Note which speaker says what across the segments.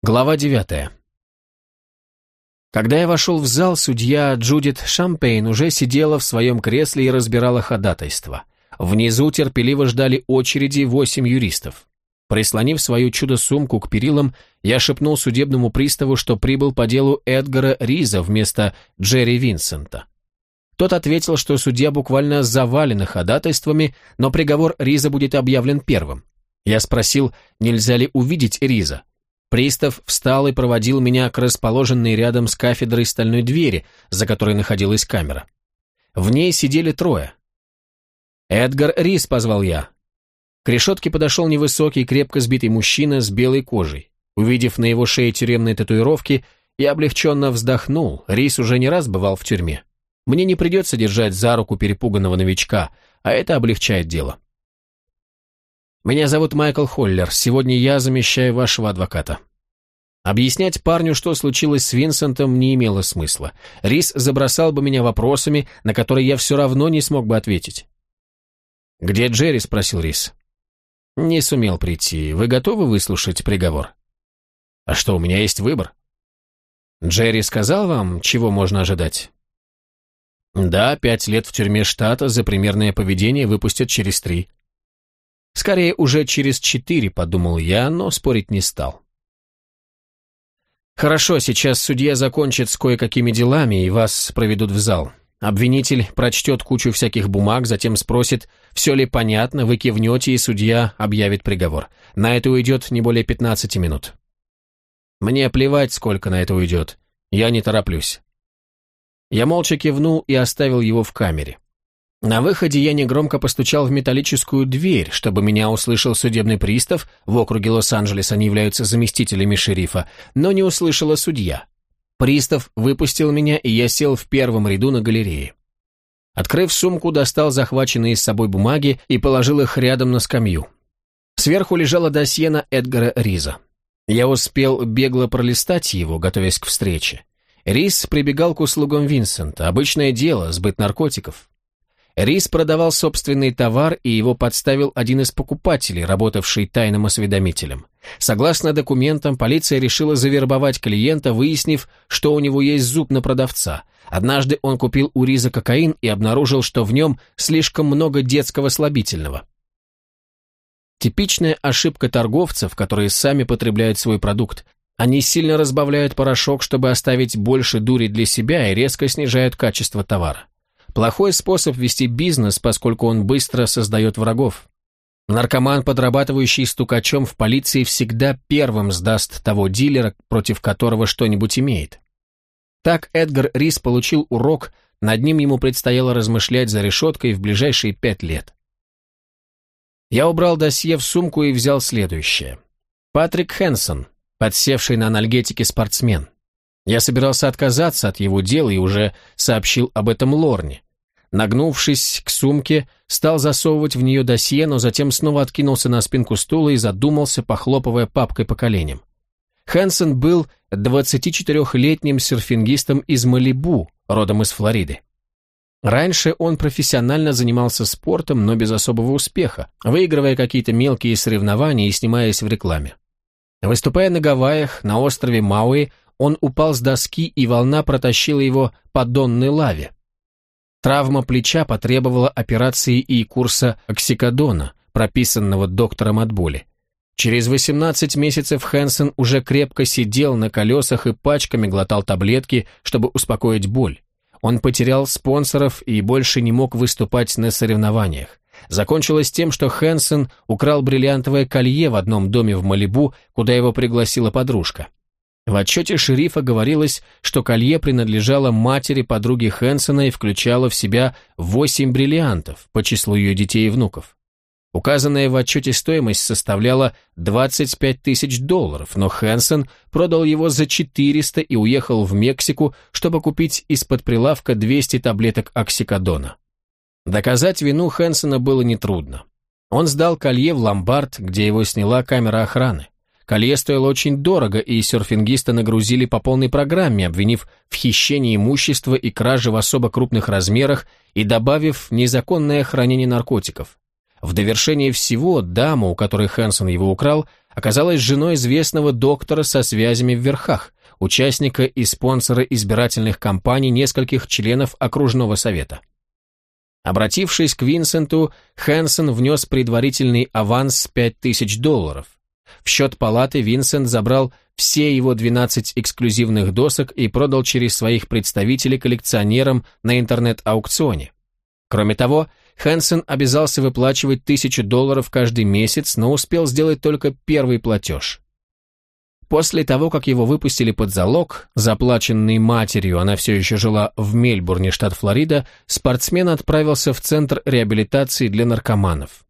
Speaker 1: Глава 9. Когда я вошел в зал, судья Джудит Шампейн уже сидела в своем кресле и разбирала ходатайство. Внизу терпеливо ждали очереди восемь юристов. Прислонив свою чудо-сумку к перилам, я шепнул судебному приставу, что прибыл по делу Эдгара Риза вместо Джерри Винсента. Тот ответил, что судья буквально завален ходатайствами, но приговор Риза будет объявлен первым. Я спросил, нельзя ли увидеть Риза. Пристав встал и проводил меня к расположенной рядом с кафедрой стальной двери, за которой находилась камера. В ней сидели трое. «Эдгар Рис», — позвал я. К решетке подошел невысокий, крепко сбитый мужчина с белой кожей. Увидев на его шее тюремные татуировки, я облегченно вздохнул. Рис уже не раз бывал в тюрьме. Мне не придется держать за руку перепуганного новичка, а это облегчает дело. Меня зовут Майкл Холлер. Сегодня я замещаю вашего адвоката. Объяснять парню, что случилось с Винсентом, не имело смысла. Рис забросал бы меня вопросами, на которые я все равно не смог бы ответить. «Где Джерри?» – спросил Рис. «Не сумел прийти. Вы готовы выслушать приговор?» «А что, у меня есть выбор?» «Джерри сказал вам, чего можно ожидать?» «Да, пять лет в тюрьме штата за примерное поведение выпустят через три». Скорее, уже через четыре, подумал я, но спорить не стал. Хорошо, сейчас судья закончит с кое-какими делами, и вас проведут в зал. Обвинитель прочтет кучу всяких бумаг, затем спросит, все ли понятно, вы кивнете, и судья объявит приговор. На это уйдет не более 15 минут. Мне плевать, сколько на это уйдет. Я не тороплюсь. Я молча кивнул и оставил его в камере. На выходе я негромко постучал в металлическую дверь, чтобы меня услышал судебный пристав, в округе Лос-Анджелес они являются заместителями шерифа, но не услышала судья. Пристав выпустил меня, и я сел в первом ряду на галерее. Открыв сумку, достал захваченные с собой бумаги и положил их рядом на скамью. Сверху лежало досье на Эдгара Риза. Я успел бегло пролистать его, готовясь к встрече. Риз прибегал к услугам Винсента, обычное дело, сбыт наркотиков. Рис продавал собственный товар, и его подставил один из покупателей, работавший тайным осведомителем. Согласно документам, полиция решила завербовать клиента, выяснив, что у него есть зуб на продавца. Однажды он купил у Риза кокаин и обнаружил, что в нем слишком много детского слабительного. Типичная ошибка торговцев, которые сами потребляют свой продукт. Они сильно разбавляют порошок, чтобы оставить больше дури для себя и резко снижают качество товара. Плохой способ вести бизнес, поскольку он быстро создает врагов. Наркоман, подрабатывающий стукачом в полиции, всегда первым сдаст того дилера, против которого что-нибудь имеет. Так Эдгар Рис получил урок, над ним ему предстояло размышлять за решеткой в ближайшие пять лет. Я убрал досье в сумку и взял следующее. Патрик Хэнсон, подсевший на анальгетике спортсмен. Я собирался отказаться от его дела и уже сообщил об этом Лорне. Нагнувшись к сумке, стал засовывать в нее досье, но затем снова откинулся на спинку стула и задумался, похлопывая папкой по коленям. Хэнсон был 24-летним серфингистом из Малибу, родом из Флориды. Раньше он профессионально занимался спортом, но без особого успеха, выигрывая какие-то мелкие соревнования и снимаясь в рекламе. Выступая на Гавайях, на острове Мауи, он упал с доски, и волна протащила его по донной лаве. Травма плеча потребовала операции и курса оксикодона, прописанного доктором от боли. Через 18 месяцев Хэнсон уже крепко сидел на колесах и пачками глотал таблетки, чтобы успокоить боль. Он потерял спонсоров и больше не мог выступать на соревнованиях. Закончилось тем, что Хэнсон украл бриллиантовое колье в одном доме в Малибу, куда его пригласила подружка. В отчете шерифа говорилось, что колье принадлежало матери подруги Хэнсона и включало в себя восемь бриллиантов по числу ее детей и внуков. Указанная в отчете стоимость составляла 25 тысяч долларов, но Хэнсон продал его за 400 и уехал в Мексику, чтобы купить из-под прилавка 200 таблеток оксикодона. Доказать вину Хэнсона было нетрудно. Он сдал колье в ломбард, где его сняла камера охраны. Колье стоило очень дорого, и серфингиста нагрузили по полной программе, обвинив в хищении имущества и краже в особо крупных размерах и добавив незаконное хранение наркотиков. В довершение всего, дама, у которой Хэнсон его украл, оказалась женой известного доктора со связями в верхах, участника и спонсора избирательных кампаний нескольких членов окружного совета. Обратившись к Винсенту, Хэнсон внес предварительный аванс 5000 долларов. В счет палаты Винсент забрал все его 12 эксклюзивных досок и продал через своих представителей коллекционерам на интернет-аукционе. Кроме того, Хэнсон обязался выплачивать тысячу долларов каждый месяц, но успел сделать только первый платеж. После того, как его выпустили под залог, заплаченный матерью, она все еще жила в Мельбурне, штат Флорида, спортсмен отправился в Центр реабилитации для наркоманов.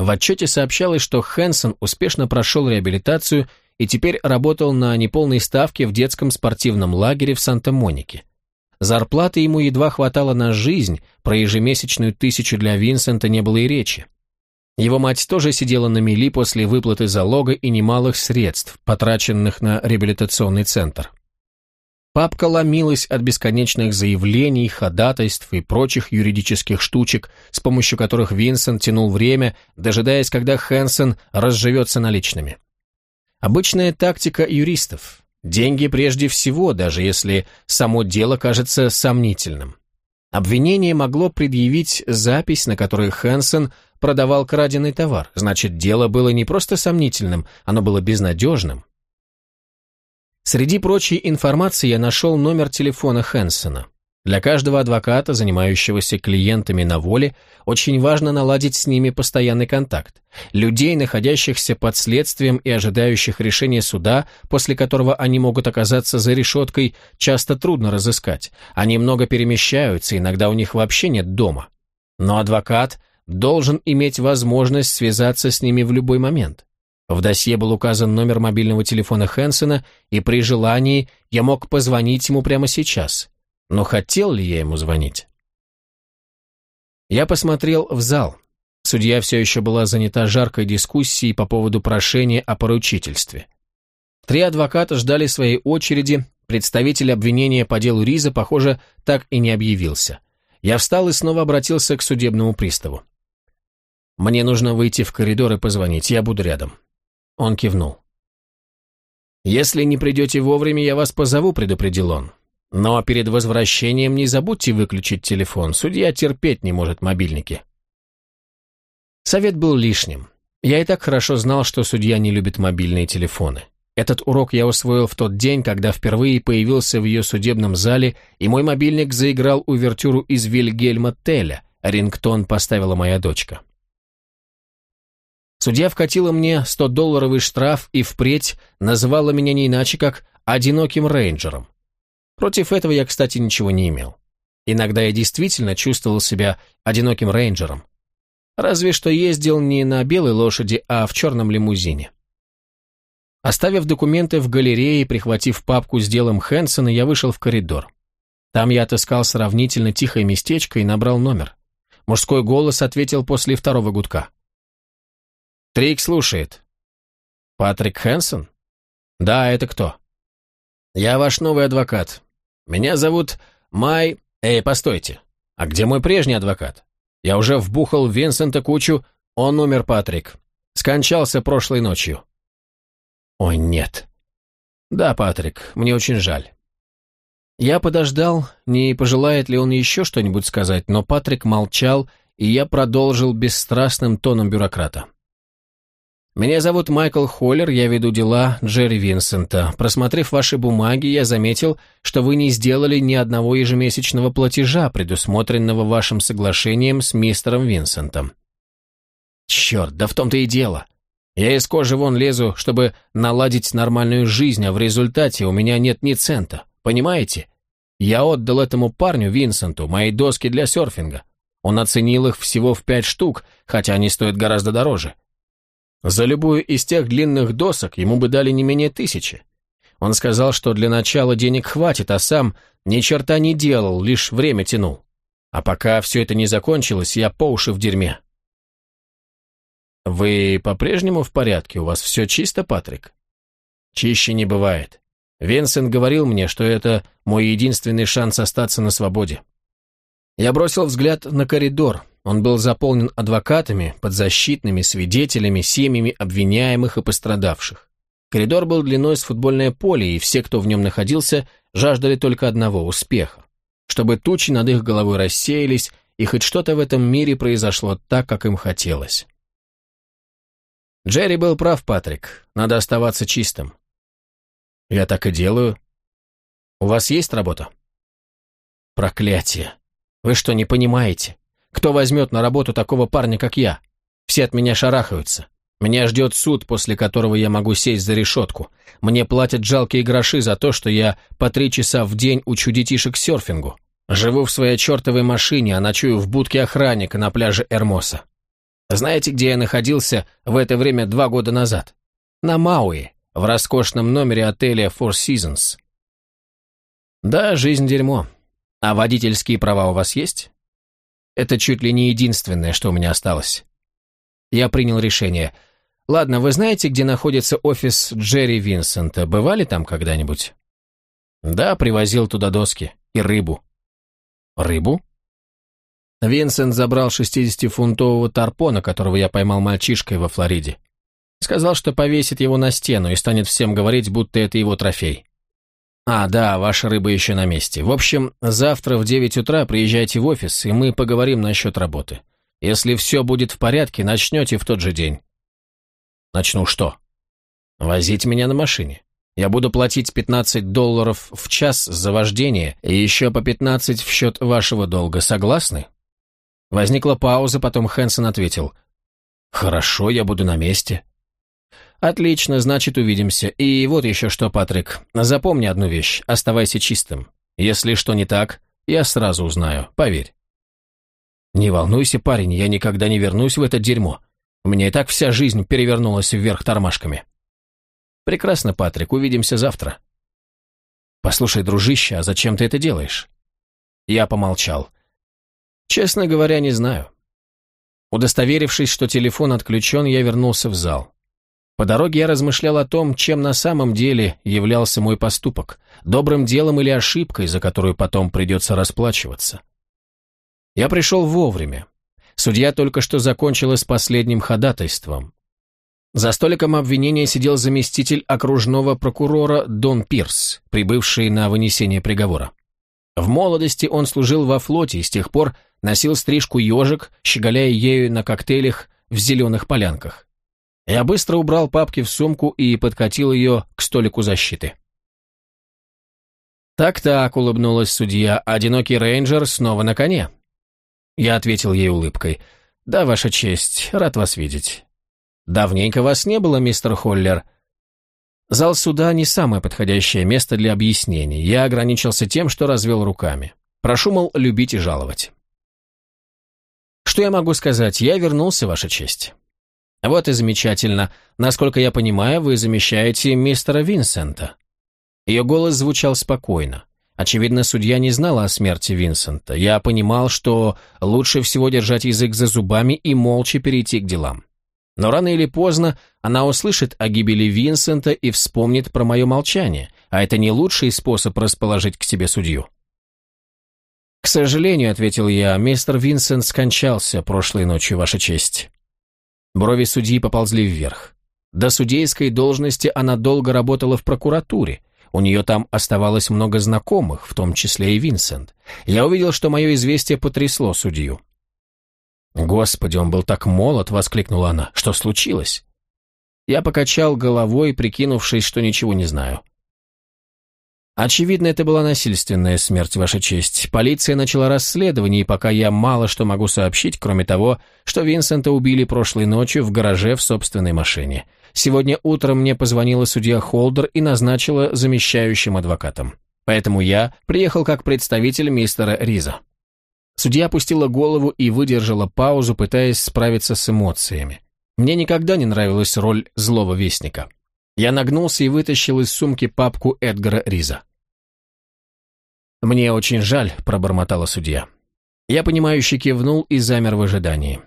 Speaker 1: В отчете сообщалось, что Хэнсон успешно прошел реабилитацию и теперь работал на неполной ставке в детском спортивном лагере в Санта-Монике. Зарплаты ему едва хватало на жизнь, про ежемесячную тысячу для Винсента не было и речи. Его мать тоже сидела на мели после выплаты залога и немалых средств, потраченных на реабилитационный центр. Папка ломилась от бесконечных заявлений, ходатайств и прочих юридических штучек, с помощью которых Винсент тянул время, дожидаясь, когда Хэнсон разживется наличными. Обычная тактика юристов. Деньги прежде всего, даже если само дело кажется сомнительным. Обвинение могло предъявить запись, на которой Хэнсон продавал краденый товар. Значит, дело было не просто сомнительным, оно было безнадежным. Среди прочей информации я нашел номер телефона Хэнсона. Для каждого адвоката, занимающегося клиентами на воле, очень важно наладить с ними постоянный контакт. Людей, находящихся под следствием и ожидающих решения суда, после которого они могут оказаться за решеткой, часто трудно разыскать. Они много перемещаются, иногда у них вообще нет дома. Но адвокат должен иметь возможность связаться с ними в любой момент. В досье был указан номер мобильного телефона Хэнсона, и при желании я мог позвонить ему прямо сейчас. Но хотел ли я ему звонить? Я посмотрел в зал. Судья все еще была занята жаркой дискуссией по поводу прошения о поручительстве. Три адвоката ждали своей очереди, представитель обвинения по делу Риза, похоже, так и не объявился. Я встал и снова обратился к судебному приставу. «Мне нужно выйти в коридор и позвонить, я буду рядом». Он кивнул. «Если не придете вовремя, я вас позову», — предупредил он. Но перед возвращением не забудьте выключить телефон, судья терпеть не может мобильники. Совет был лишним. Я и так хорошо знал, что судья не любит мобильные телефоны. Этот урок я усвоил в тот день, когда впервые появился в ее судебном зале, и мой мобильник заиграл увертюру из Вильгельма Теля, рингтон поставила моя дочка. Судья вкатила мне 100-долларовый штраф и впредь называла меня не иначе, как «одиноким рейнджером». Против этого я, кстати, ничего не имел. Иногда я действительно чувствовал себя одиноким рейнджером. Разве что ездил не на белой лошади, а в черном лимузине. Оставив документы в галерее и прихватив папку с делом Хэнсона, я вышел в коридор. Там я отыскал сравнительно тихое местечко и набрал номер. Мужской голос ответил после второго гудка. «Трик слушает». «Патрик Хэнсон?» «Да, это кто?» «Я ваш новый адвокат. Меня зовут Май... Эй, постойте. А где мой прежний адвокат? Я уже вбухал Винсента кучу, он умер, Патрик. Скончался прошлой ночью. Ой, нет. Да, Патрик, мне очень жаль. Я подождал, не пожелает ли он еще что-нибудь сказать, но Патрик молчал, и я продолжил бесстрастным тоном бюрократа. Меня зовут Майкл Холлер, я веду дела Джерри Винсента. Просмотрев ваши бумаги, я заметил, что вы не сделали ни одного ежемесячного платежа, предусмотренного вашим соглашением с мистером Винсентом. Черт, да в том-то и дело. Я из кожи вон лезу, чтобы наладить нормальную жизнь, а в результате у меня нет ни цента. Понимаете? Я отдал этому парню, Винсенту, мои доски для серфинга. Он оценил их всего в пять штук, хотя они стоят гораздо дороже. За любую из тех длинных досок ему бы дали не менее тысячи. Он сказал, что для начала денег хватит, а сам ни черта не делал, лишь время тянул. А пока все это не закончилось, я по уши в дерьме. «Вы по-прежнему в порядке? У вас все чисто, Патрик?» «Чище не бывает. Винсент говорил мне, что это мой единственный шанс остаться на свободе». Я бросил взгляд на коридор. Он был заполнен адвокатами, подзащитными, свидетелями, семьями обвиняемых и пострадавших. Коридор был длиной с футбольное поле, и все, кто в нем находился, жаждали только одного – успеха. Чтобы тучи над их головой рассеялись, и хоть что-то в этом мире произошло так, как им хотелось. Джерри был прав, Патрик. Надо оставаться чистым. Я так и делаю. У вас есть работа? Проклятие. Вы что, не понимаете? Кто возьмет на работу такого парня, как я? Все от меня шарахаются. Меня ждет суд, после которого я могу сесть за решетку. Мне платят жалкие гроши за то, что я по три часа в день учу детишек серфингу. Живу в своей чертовой машине, а ночую в будке охранника на пляже Эрмоса. Знаете, где я находился в это время два года назад? На Мауи, в роскошном номере отеля Four Seasons. Да, жизнь дерьмо. А водительские права у вас есть? Это чуть ли не единственное, что у меня осталось. Я принял решение. Ладно, вы знаете, где находится офис Джерри Винсента? Бывали там когда-нибудь? Да, привозил туда доски и рыбу. Рыбу? Винсент забрал 60-фунтового тарпона, которого я поймал мальчишкой во Флориде. Сказал, что повесит его на стену и станет всем говорить, будто это его трофей. А, да, ваша рыба еще на месте. В общем, завтра в 9 утра приезжайте в офис, и мы поговорим насчет работы. Если все будет в порядке, начнете в тот же день. Начну что? Возить меня на машине. Я буду платить 15 долларов в час за вождение и еще по 15 в счет вашего долга. Согласны? Возникла пауза, потом Хэнсон ответил. «Хорошо, я буду на месте». «Отлично, значит, увидимся. И вот еще что, Патрик. Запомни одну вещь. Оставайся чистым. Если что не так, я сразу узнаю, поверь». «Не волнуйся, парень, я никогда не вернусь в это дерьмо. У меня и так вся жизнь перевернулась вверх тормашками». «Прекрасно, Патрик, увидимся завтра». «Послушай, дружище, а зачем ты это делаешь?» Я помолчал. Честно говоря, не знаю. Удостоверившись, что телефон отключен, я вернулся в зал. По дороге я размышлял о том, чем на самом деле являлся мой поступок, добрым делом или ошибкой, за которую потом придется расплачиваться. Я пришел вовремя. Судья только что закончила с последним ходатайством. За столиком обвинения сидел заместитель окружного прокурора Дон Пирс, прибывший на вынесение приговора. В молодости он служил во флоте и с тех пор носил стрижку ежик, щеголяя ею на коктейлях в зеленых полянках. Я быстро убрал папки в сумку и подкатил ее к столику защиты. «Так-так», — улыбнулась судья, — «одинокий рейнджер снова на коне». Я ответил ей улыбкой. «Да, Ваша честь, рад вас видеть». «Давненько вас не было, мистер Холлер». Зал суда не самое подходящее место для объяснений. Я ограничился тем, что развел руками. Прошу, мол, любить и жаловать. Что я могу сказать? Я вернулся, Ваша честь. Вот и замечательно. Насколько я понимаю, вы замещаете мистера Винсента. Ее голос звучал спокойно. Очевидно, судья не знала о смерти Винсента. Я понимал, что лучше всего держать язык за зубами и молча перейти к делам. Но рано или поздно она услышит о гибели Винсента и вспомнит про мое молчание, а это не лучший способ расположить к себе судью. «К сожалению», — ответил я, — «мистер Винсент скончался прошлой ночью, Ваша честь». Брови судьи поползли вверх. До судейской должности она долго работала в прокуратуре. У нее там оставалось много знакомых, в том числе и Винсент. Я увидел, что мое известие потрясло судью. «Господи, он был так молод!» — воскликнула она. «Что случилось?» Я покачал головой, прикинувшись, что ничего не знаю. Очевидно, это была насильственная смерть, Ваша честь. Полиция начала расследование, и пока я мало что могу сообщить, кроме того, что Винсента убили прошлой ночью в гараже в собственной машине. Сегодня утром мне позвонила судья Холдер и назначила замещающим адвокатом. Поэтому я приехал как представитель мистера Риза. Судья опустила голову и выдержала паузу, пытаясь справиться с эмоциями. Мне никогда не нравилась роль злого вестника. Я нагнулся и вытащил из сумки папку Эдгара Риза. «Мне очень жаль», — пробормотала судья. Я, понимающе кивнул и замер в ожидании.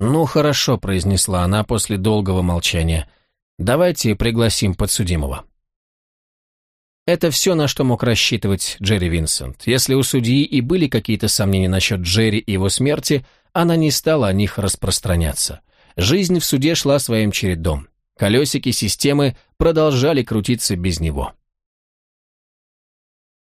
Speaker 1: «Ну, хорошо», — произнесла она после долгого молчания. «Давайте пригласим подсудимого». Это все, на что мог рассчитывать Джерри Винсент. Если у судьи и были какие-то сомнения насчет Джерри и его смерти, она не стала о них распространяться. Жизнь в суде шла своим чередом. Колесики системы продолжали крутиться без него.